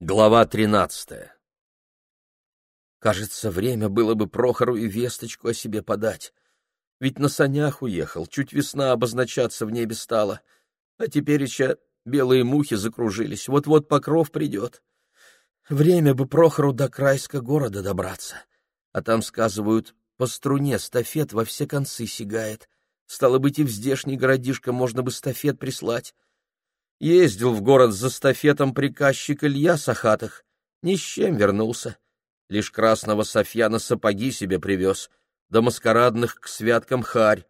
Глава тринадцатая Кажется, время было бы Прохору и весточку о себе подать. Ведь на санях уехал, чуть весна обозначаться в небе стала. А теперь еще белые мухи закружились, вот-вот покров придет. Время бы Прохору до Крайска города добраться. А там, сказывают, по струне стафет во все концы сигает. Стало быть, и в здешний городишко можно бы стафет прислать. Ездил в город за стафетом приказчик Илья Сахатых, ни с чем вернулся. Лишь красного софьяна сапоги себе привез, да маскарадных к святкам харь.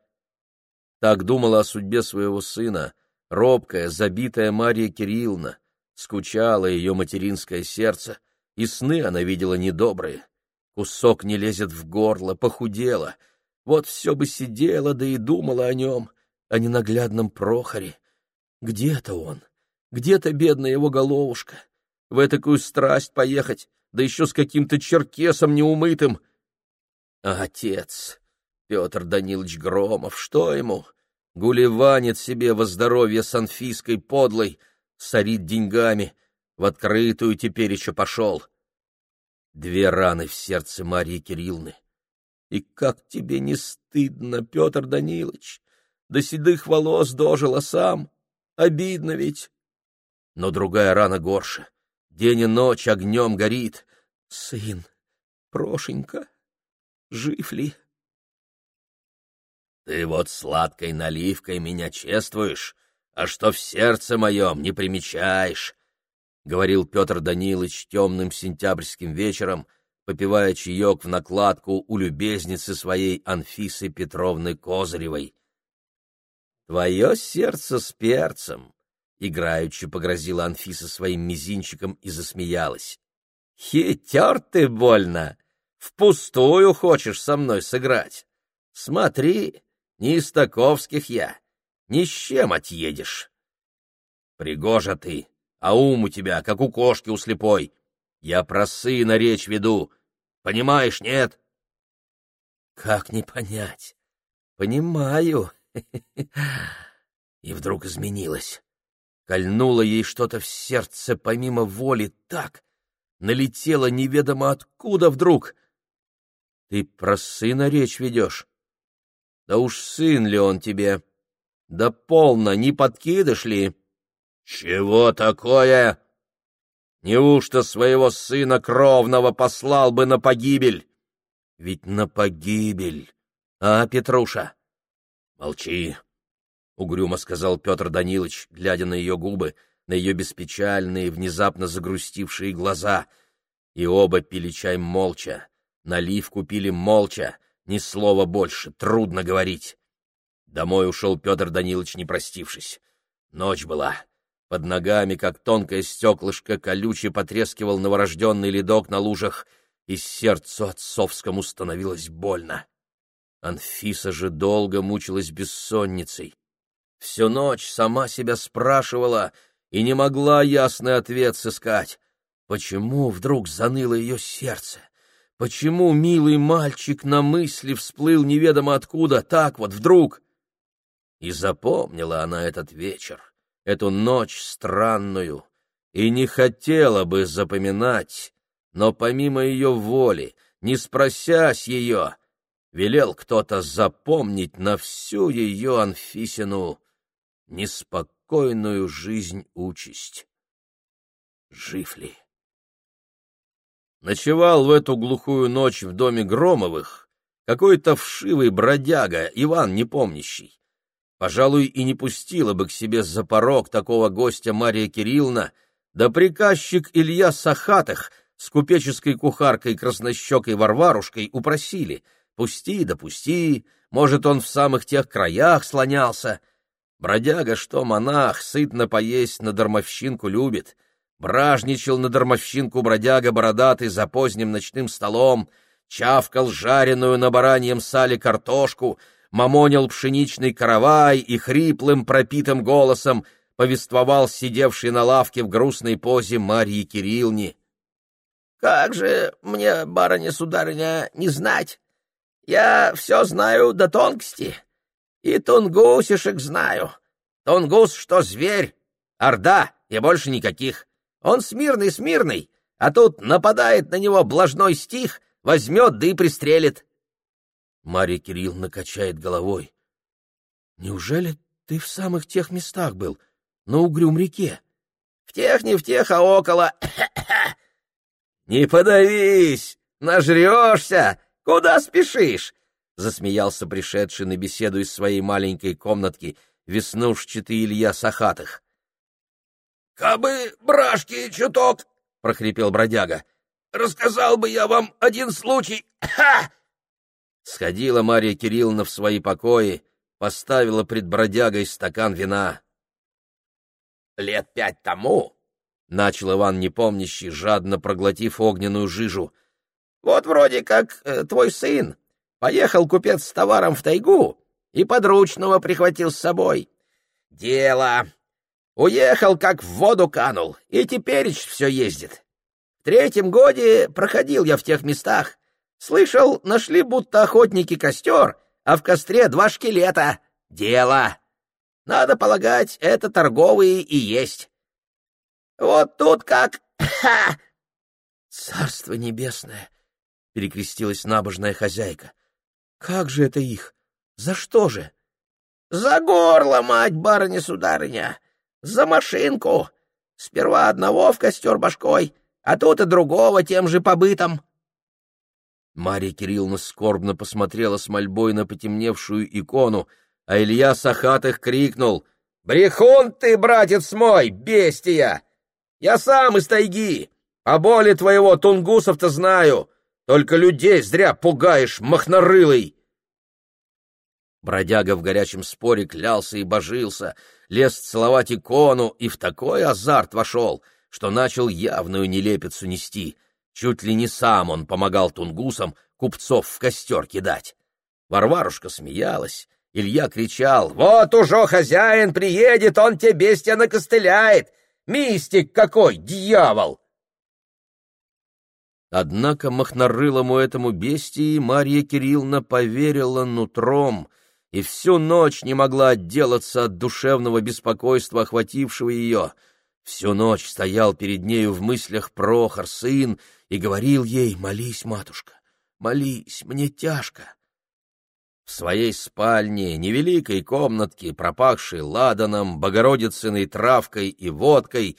Так думала о судьбе своего сына, робкая, забитая Мария Кирилловна. Скучало ее материнское сердце, и сны она видела недобрые. Кусок не лезет в горло, похудела. Вот все бы сидела, да и думала о нем, о ненаглядном Прохоре где-то он, где-то бедная его головушка. В этакую страсть поехать, да еще с каким-то черкесом неумытым. А отец, Петр Данилович Громов, что ему? Гулеванит себе во здоровье с Анфиской подлой, сорит деньгами, в открытую теперь еще пошел. Две раны в сердце Марии Кирилловны. И как тебе не стыдно, Петр Данилович? До седых волос дожил, а сам Обидно ведь. Но другая рана горше. День и ночь огнем горит. Сын, Прошенька, жив ли? Ты вот сладкой наливкой меня чествуешь, а что в сердце моем не примечаешь, — говорил Петр Данилович темным сентябрьским вечером, попивая чаек в накладку у любезницы своей Анфисы Петровны Козыревой. Твое сердце с перцем, — играючи погрозила Анфиса своим мизинчиком и засмеялась. — Хитер ты больно! Впустую хочешь со мной сыграть? Смотри, не из таковских я, ни с чем отъедешь. Пригожа ты, а ум у тебя, как у кошки у слепой. Я про сына речь веду. Понимаешь, нет? — Как не понять? — Понимаю, И вдруг изменилась. Кольнуло ей что-то в сердце помимо воли так, налетело неведомо откуда вдруг. Ты про сына речь ведешь? Да уж сын ли он тебе? Да полно, не подкидыш ли? Чего такое? Неужто своего сына кровного послал бы на погибель? Ведь на погибель, а, Петруша? Молчи, — угрюмо сказал Петр Данилович, глядя на ее губы, на ее беспечальные, внезапно загрустившие глаза. И оба пили чай молча, наливку пили молча, ни слова больше, трудно говорить. Домой ушел Петр Данилович, не простившись. Ночь была. Под ногами, как тонкое стеклышко, колючий потрескивал новорожденный ледок на лужах, и сердцу отцовскому становилось больно. Анфиса же долго мучилась бессонницей. Всю ночь сама себя спрашивала и не могла ясный ответ сыскать. Почему вдруг заныло ее сердце? Почему милый мальчик на мысли всплыл неведомо откуда, так вот вдруг? И запомнила она этот вечер, эту ночь странную, и не хотела бы запоминать, но помимо ее воли, не спросясь ее, велел кто-то запомнить на всю ее Анфисину неспокойную жизнь участь. Жив ли? Ночевал в эту глухую ночь в доме Громовых какой-то вшивый бродяга, Иван Непомнящий. Пожалуй, и не пустила бы к себе за порог такого гостя Мария Кирилловна, да приказчик Илья Сахатых с купеческой кухаркой краснощекой Варварушкой упросили — Пусти да может, он в самых тех краях слонялся. Бродяга, что монах, сытно поесть на дармовщинку любит. Бражничал на дармовщинку бродяга бородатый за поздним ночным столом, чавкал жареную на бараньем сале картошку, мамонил пшеничный каравай и хриплым пропитым голосом повествовал сидевший на лавке в грустной позе Марьи Кирилловне. — Как же мне, барыня-сударыня, не знать? Я все знаю до тонкости. И тунгусишек знаю. Тунгус, что зверь, орда и больше никаких. Он смирный-смирный, а тут нападает на него блажной стих, возьмет да и пристрелит. Марья Кирилловна качает головой. Неужели ты в самых тех местах был, на Угрюм-реке? В тех, не в тех, а около. Не подавись, нажрешься, куда спешишь? Засмеялся пришедший на беседу из своей маленькой комнатки веснушчатый Илья Сахатых. «Кабы брашки чуток!» — прохрипел бродяга. «Рассказал бы я вам один случай!» Ха! Сходила Марья Кирилловна в свои покои, поставила пред бродягой стакан вина. «Лет пять тому», — начал Иван Непомнящий, жадно проглотив огненную жижу, — «вот вроде как э, твой сын. Поехал купец с товаром в тайгу и подручного прихватил с собой. Дело Уехал, как в воду канул, и теперь все ездит. В третьем годе проходил я в тех местах. Слышал, нашли будто охотники костер, а в костре два шкелета. Дело. Надо полагать, это торговые и есть. Вот тут как... Ха! Царство небесное! — перекрестилась набожная хозяйка. — Как же это их? За что же? — За горло, мать барыня-сударыня! За машинку! Сперва одного в костер башкой, а тут и другого тем же побытом. Марья Кирилловна скорбно посмотрела с мольбой на потемневшую икону, а Илья Сахатых крикнул «Брехун ты, братец мой, бестия! Я сам из тайги, а боли твоего тунгусов-то знаю, только людей зря пугаешь, махнорылый!» Бродяга в горячем споре клялся и божился — лез целовать икону и в такой азарт вошел, что начал явную нелепицу нести. Чуть ли не сам он помогал тунгусам купцов в костер кидать. Варварушка смеялась, Илья кричал, «Вот уже хозяин приедет, он тебе бестия накостыляет! Мистик какой, дьявол!» Однако махнорылому этому бестии Марья Кирилловна поверила нутром — и всю ночь не могла отделаться от душевного беспокойства, охватившего ее. Всю ночь стоял перед нею в мыслях Прохор, сын, и говорил ей «Молись, матушка, молись, мне тяжко». В своей спальне, невеликой комнатке, пропахшей ладаном, богородицыной травкой и водкой,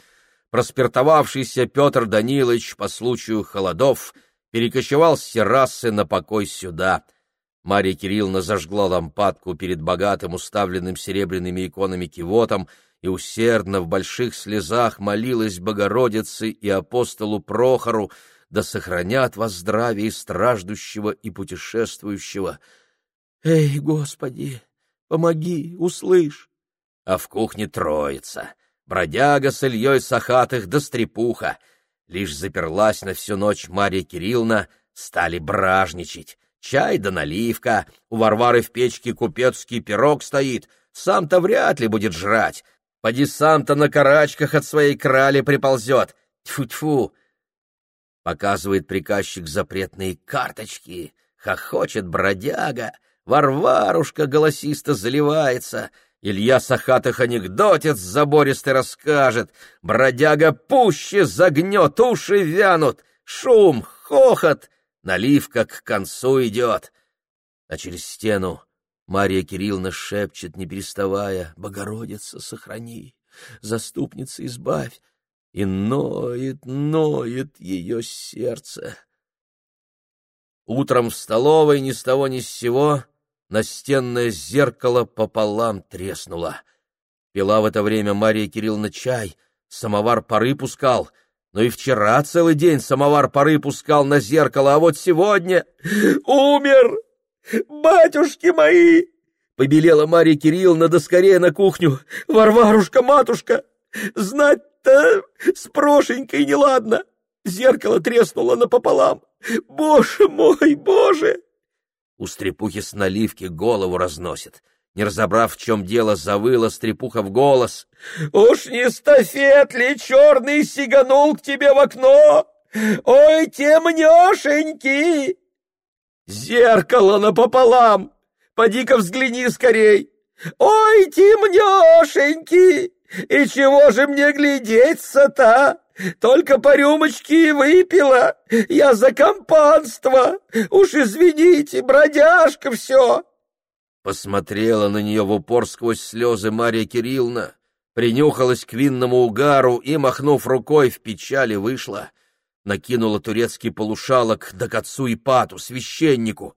проспиртовавшийся Петр Данилович по случаю холодов перекочевал с террасы на покой сюда — Марья Кирилловна зажгла лампадку перед богатым, уставленным серебряными иконами кивотом и усердно в больших слезах молилась Богородице и апостолу Прохору, да сохранят вас здравие страждущего и путешествующего. «Эй, Господи, помоги, услышь!» А в кухне троица, бродяга с Ильей Сахатых да стрепуха. Лишь заперлась на всю ночь Марья Кирилловна, стали бражничать. Чай да наливка, у Варвары в печке купецкий пирог стоит, сам-то вряд ли будет жрать. Поди сам-то на карачках от своей крали приползет. Тьфу-тьфу! Показывает приказчик запретные карточки, хохочет бродяга, Варварушка голосисто заливается — Илья Сахатых анекдотец забористый расскажет, бродяга пуще загнет, уши вянут, шум, хохот, Наливка к концу идет. А через стену Марья Кирилловна шепчет, не переставая, «Богородица, сохрани, заступница, избавь!» И ноет, ноет ее сердце. Утром в столовой ни с того ни с сего настенное зеркало пополам треснуло. Пила в это время Марья Кирилловна чай, самовар пары пускал — но и вчера целый день самовар пары пускал на зеркало, а вот сегодня... Умер! Батюшки мои! Побелела Марья Кирилловна, да скорее на кухню. Варварушка, матушка, знать-то с Прошенькой неладно. Зеркало треснуло напополам. Боже мой, боже! У стрепухи с наливки голову разносит. Не разобрав, в чем дело, завыла стрепуха в голос. «Уж не стафет ли черный сиганул к тебе в окно? Ой, темнешенький!» «Зеркало напополам! Поди-ка взгляни скорей! Ой, темнешенький! И чего же мне глядеться-то? Только по рюмочке и выпила. Я за компанство. Уж извините, бродяжка все. Посмотрела на нее в упор сквозь слезы Мария Кирилловна, принюхалась к винному угару и, махнув рукой, в печали вышла. Накинула турецкий полушалок да к отцу Ипату, священнику.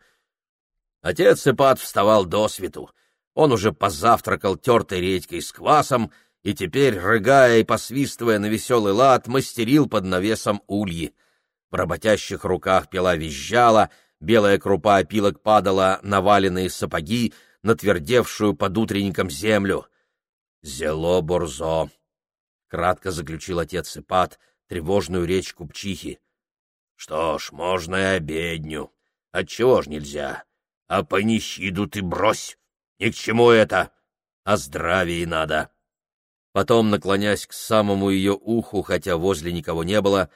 Отец Ипат вставал до свету. Он уже позавтракал тертой редькой с квасом и теперь, рыгая и посвистывая на веселый лад, мастерил под навесом ульи. В работящих руках пила визжала, белая крупа опилок падала на валенные сапоги, на твердевшую под утренником землю. «Зело борзо!» — кратко заключил отец Ипат тревожную речь купчихи. «Что ж, можно и обедню. Отчего ж нельзя? А по нищиду ты брось! Ни к чему это! О здравии надо!» Потом, наклонясь к самому ее уху, хотя возле никого не было,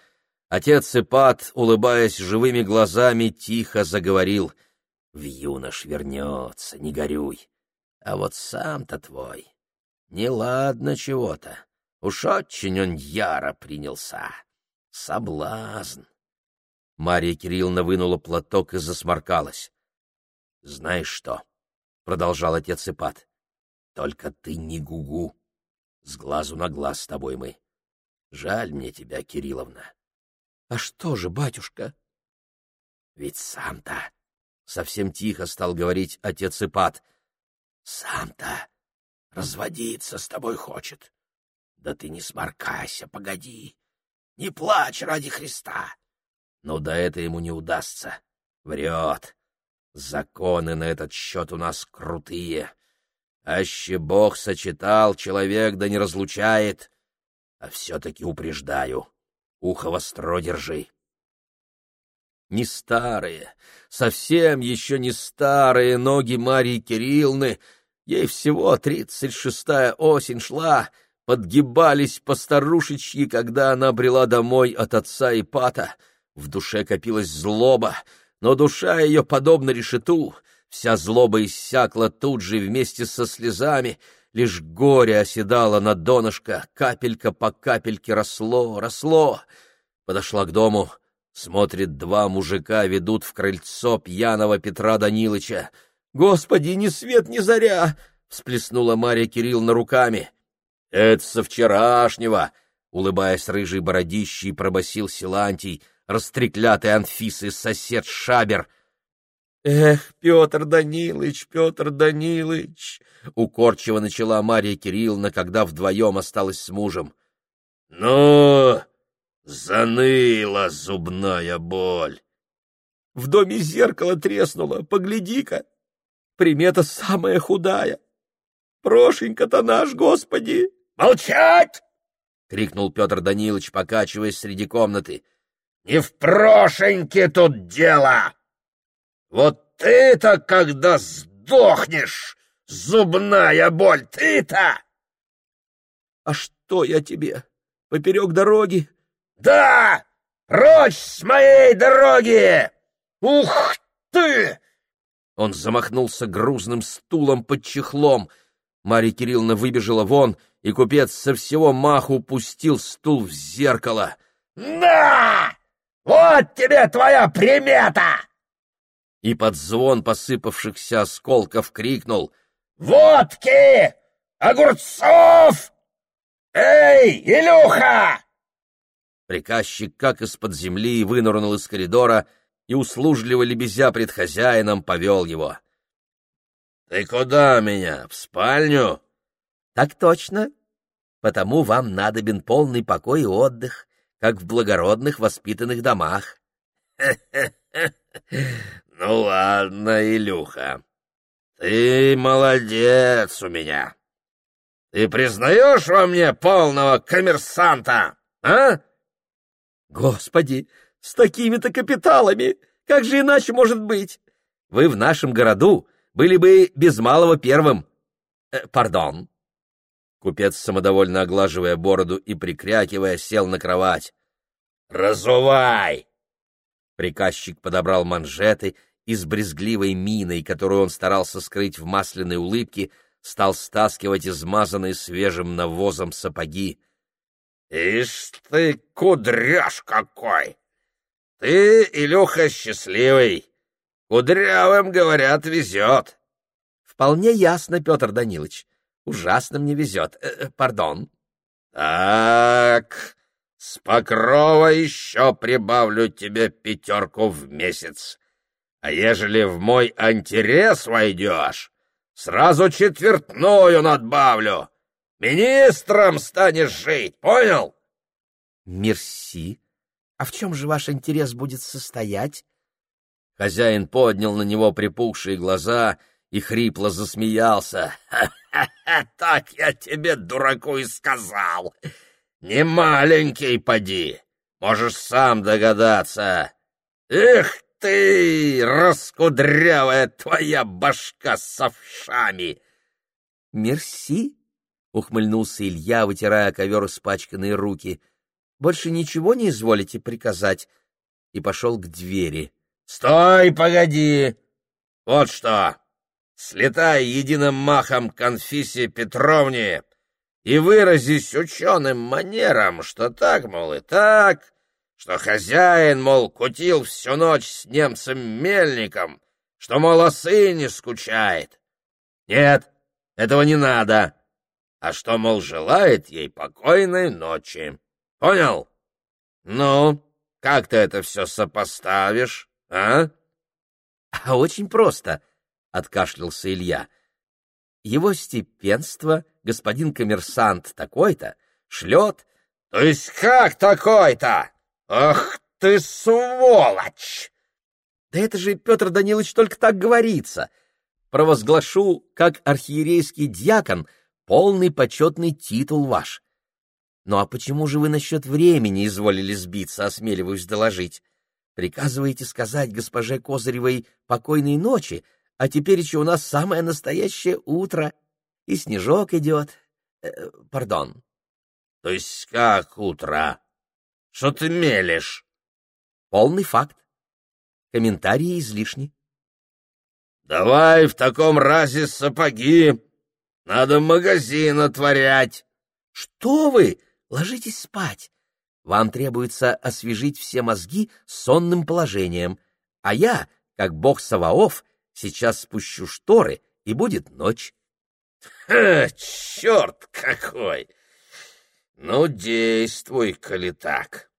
отец Ипат, улыбаясь живыми глазами, тихо заговорил. «В юнош вернется, не горюй. А вот сам-то твой. Неладно чего-то. Уж очень он яро принялся. Соблазн!» Мария Кирилловна вынула платок и засморкалась. «Знаешь что?» — продолжал отец Ипат. «Только ты не гугу. С глазу на глаз с тобой мы. Жаль мне тебя, Кирилловна. — А что же, батюшка? — Ведь сам-то, — совсем тихо стал говорить отец Ипат, — сам-то разводиться с тобой хочет. Да ты не сморкайся, погоди. Не плачь ради Христа. Но да это ему не удастся. Врет. Законы на этот счет у нас крутые. Аще Бог сочетал, человек да не разлучает. А все-таки упреждаю, ухо востро держи. Не старые, совсем еще не старые ноги Марии Кириллны, ей всего тридцать шестая осень шла, подгибались по старушечьи, когда она брела домой от отца Ипата. В душе копилась злоба, но душа ее, подобно решету, Вся злоба иссякла тут же вместе со слезами, лишь горе оседало на донышко, капелька по капельке росло, росло. Подошла к дому, смотрит, два мужика ведут в крыльцо пьяного Петра Данилыча. «Господи, ни свет, ни заря!» — всплеснула Марья Кирилловна руками. «Это со вчерашнего!» — улыбаясь рыжей бородищей, пробасил Силантий, растреклятый Анфисы сосед Шабер — «Эх, Петр Данилыч, Петр Данилыч!» — укорчиво начала Мария Кирилловна, когда вдвоем осталась с мужем. «Ну, заныла зубная боль!» «В доме зеркало треснуло, погляди-ка! Примета самая худая! Прошенька-то наш, Господи!» «Молчать!» — крикнул Петр Данилович, покачиваясь среди комнаты. «Не в Прошеньке тут дело!» Вот ты-то когда сдохнешь, зубная боль, ты-то! А что я тебе, поперек дороги? Да, прочь с моей дороги! Ух ты! Он замахнулся грузным стулом под чехлом. Марья Кирилловна выбежала вон, и купец со всего маху пустил стул в зеркало. «На! Вот тебе твоя примета!» И под звон посыпавшихся осколков крикнул «Водки! Огурцов! Эй, Илюха!» Приказчик, как из-под земли, вынырнул из коридора и, услужливо лебезя пред хозяином, повел его. — Ты куда меня? В спальню? — Так точно. Потому вам надобен полный покой и отдых, как в благородных воспитанных домах. Ну ладно, Илюха, ты молодец у меня. Ты признаешь во мне полного коммерсанта, а? Господи, с такими-то капиталами, как же иначе может быть? Вы в нашем городу были бы без малого первым. Э, пардон. Купец, самодовольно оглаживая бороду и прикрякивая, сел на кровать. «Разувай!» Приказчик подобрал манжеты и с брезгливой миной, которую он старался скрыть в масляной улыбке, стал стаскивать измазанные свежим навозом сапоги. Ишь ты, кудряш какой! Ты, Илюха, счастливый. Кудрявым, говорят, везет. Вполне ясно, Петр Данилович. Ужасно мне везет. Э, э пардон. Так, с Покрова еще прибавлю тебе пятерку в месяц. А ежели в мой антирез войдешь, сразу четвертную надбавлю. Министром станешь жить, понял? Мерси. А в чем же ваш интерес будет состоять? Хозяин поднял на него припухшие глаза и хрипло засмеялся. «Ха-ха-ха! Так я тебе, дураку, и сказал! Не маленький поди! Можешь сам догадаться! Эх ты, раскудрявая твоя башка с овшами!» «Мерси!» — ухмыльнулся Илья, вытирая ковер испачканные руки. «Больше ничего не изволите приказать?» И пошел к двери. «Стой, погоди! Вот что! Слетай единым махом к Анфисе Петровне и выразись ученым манером, что так, мол, и так, что хозяин, мол, кутил всю ночь с немцем-мельником, что, мол, о сыне скучает. Нет, этого не надо. А что, мол, желает ей покойной ночи. Понял? Ну, как ты это все сопоставишь, а? А очень просто, — откашлялся Илья. Его степенство, господин коммерсант такой-то, шлет... — То есть как такой-то? Ах ты сволочь! Да это же, Петр Данилович, только так говорится. Провозглашу, как архиерейский дьякон, полный почетный титул ваш. Ну а почему же вы насчет времени изволили сбиться, осмеливаюсь доложить? Приказываете сказать госпоже Козыревой покойной ночи, а теперь еще у нас самое настоящее утро, и снежок идет. Э, пардон. — То есть как утро? Что ты мелешь? — Полный факт. Комментарии излишни. — Давай в таком разе сапоги. Надо магазин отворять. — Что вы? Ложитесь спать. Вам требуется освежить все мозги сонным положением, а я, как бог Саваоф, сейчас спущу шторы, и будет ночь. Ха, черт какой! Ну, действуй, коли так.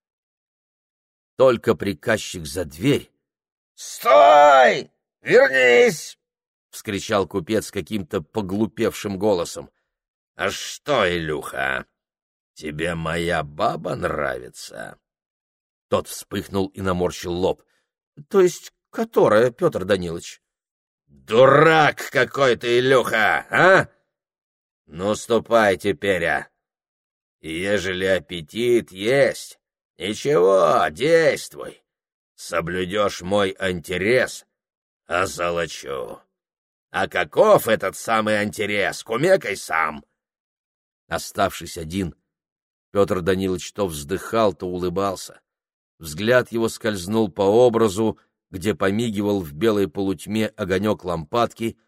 Только приказчик за дверь. Стой! Вернись! — вскричал купец каким-то поглупевшим голосом. — А что, Илюха, тебе моя баба нравится? Тот вспыхнул и наморщил лоб. — То есть которая, Петр Данилович? — Дурак какой ты, Илюха, а? Ну, ступай теперь, а! Ежели аппетит есть, ничего, действуй. Соблюдешь мой интерес, озолочу. А каков этот самый интерес, кумекай сам. Оставшись один, Петр Данилович то вздыхал, то улыбался. Взгляд его скользнул по образу, где помигивал в белой полутьме огонек лампадки,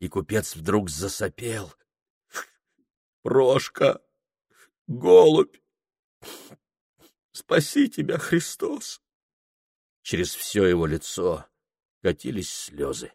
и купец вдруг засопел. — Прошка, голубь, спаси тебя, Христос! Через все его лицо катились слезы.